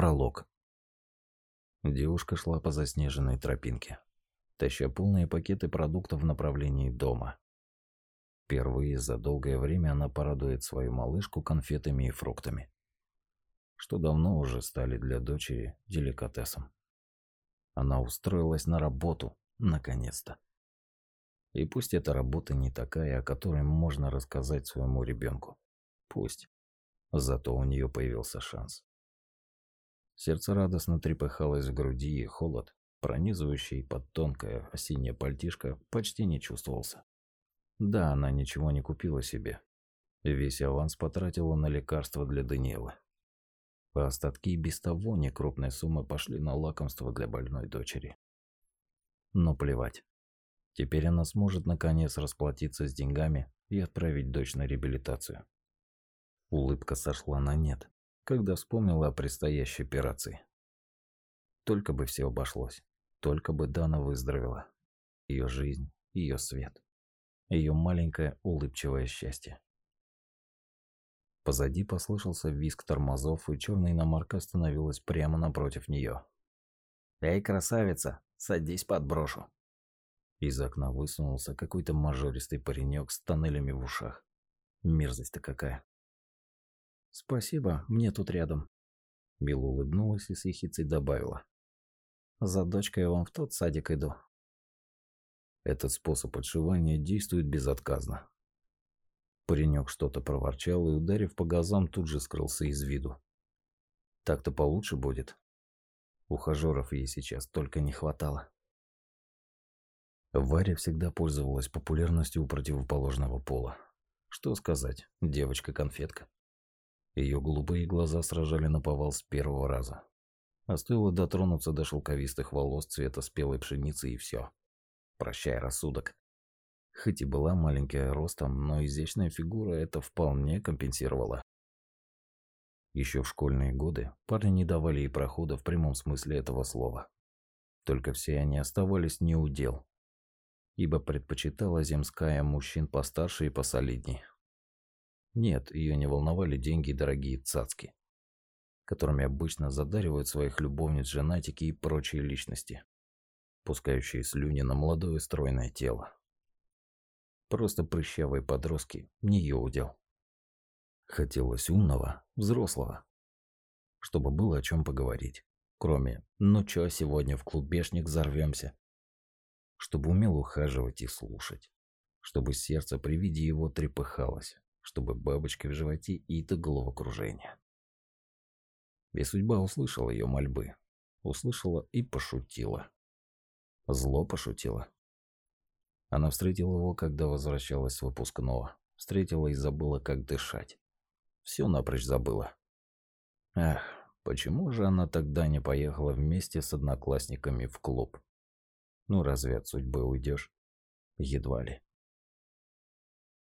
Пролог. Девушка шла по заснеженной тропинке, таща полные пакеты продуктов в направлении дома. Впервые за долгое время она порадует свою малышку конфетами и фруктами, что давно уже стали для дочери деликатесом. Она устроилась на работу, наконец-то. И пусть эта работа не такая, о которой можно рассказать своему ребенку. Пусть. Зато у нее появился шанс. Сердце радостно трепыхалось в груди, и холод, пронизывающий под тонкое осеннее пальтишко, почти не чувствовался. Да, она ничего не купила себе. Весь аванс потратила на лекарства для Даниэлы. А остатки без того некрупной суммы пошли на лакомство для больной дочери. Но плевать. Теперь она сможет наконец расплатиться с деньгами и отправить дочь на реабилитацию. Улыбка сошла на нет когда вспомнила о предстоящей операции. Только бы все обошлось. Только бы Дана выздоровела. Ее жизнь, ее свет. Ее маленькое улыбчивое счастье. Позади послышался визг тормозов, и черная иномарка остановилась прямо напротив нее. «Эй, красавица, садись подброшу!» Из окна высунулся какой-то мажористый паренек с тоннелями в ушах. Мерзость-то какая. «Спасибо, мне тут рядом». Мила улыбнулась и с ехицей добавила. «За дочкой я вам в тот садик иду». Этот способ отшивания действует безотказно. Паренек что-то проворчал и, ударив по газам, тут же скрылся из виду. Так-то получше будет. Ухажеров ей сейчас только не хватало. Варя всегда пользовалась популярностью у противоположного пола. Что сказать, девочка-конфетка. Ее голубые глаза сражали на повал с первого раза. А стоило дотронуться до шелковистых волос цвета спелой пшеницы и все. Прощай, рассудок. Хоть и была маленькая ростом, но изящная фигура это вполне компенсировала. Еще в школьные годы парни не давали ей прохода в прямом смысле этого слова. Только все они оставались неудел, ибо предпочитала земская мужчин постарше и посолидней. Нет, ее не волновали деньги и дорогие цацки, которыми обычно задаривают своих любовниц женатики и прочие личности, пускающие слюни на молодое стройное тело. Просто прыщавые подростки не ее удел. Хотелось умного, взрослого, чтобы было о чем поговорить, кроме «ну чё, сегодня в клубешник взорвемся», чтобы умел ухаживать и слушать, чтобы сердце при виде его трепыхалось, чтобы бабочка в животе и до головокружения. И судьба услышала ее мольбы. Услышала и пошутила. Зло пошутила. Она встретила его, когда возвращалась с выпускного. Встретила и забыла, как дышать. Все напрочь забыла. Эх, почему же она тогда не поехала вместе с одноклассниками в клуб? Ну разве от судьбы уйдешь? Едва ли.